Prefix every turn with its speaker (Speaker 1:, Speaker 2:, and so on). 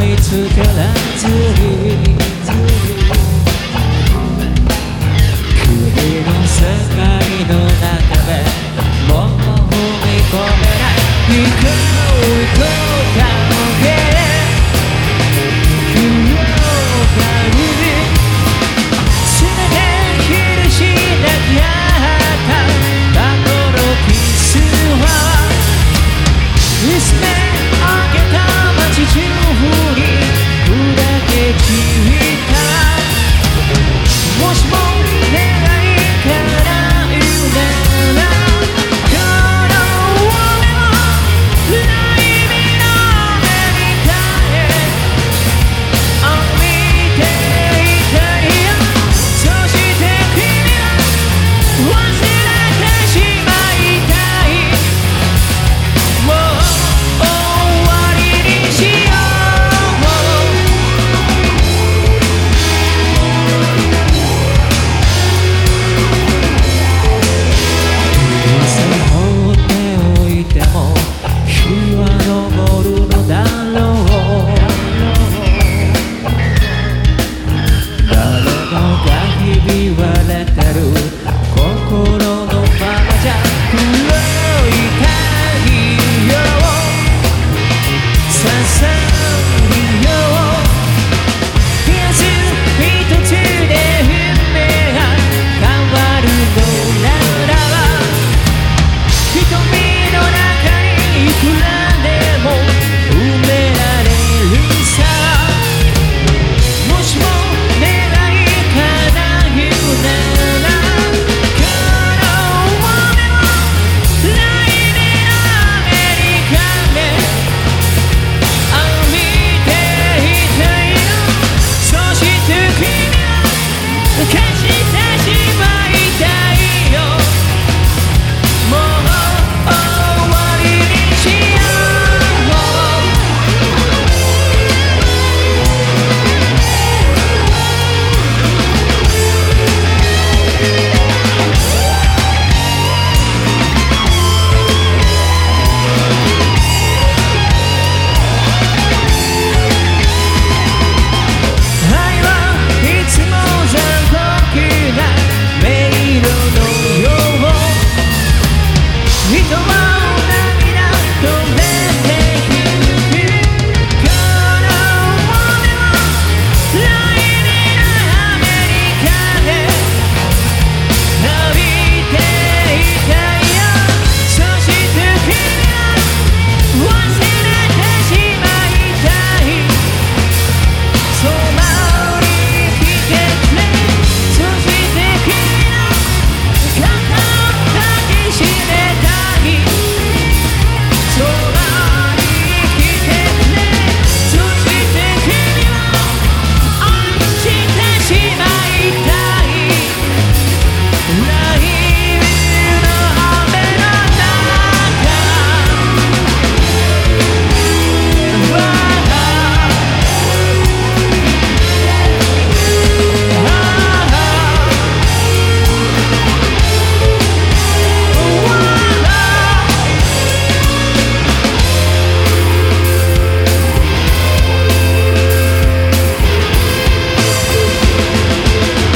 Speaker 1: 見つけらずに君の世界の中でもう踏み込めない行こう行こうか OK ひび割れてる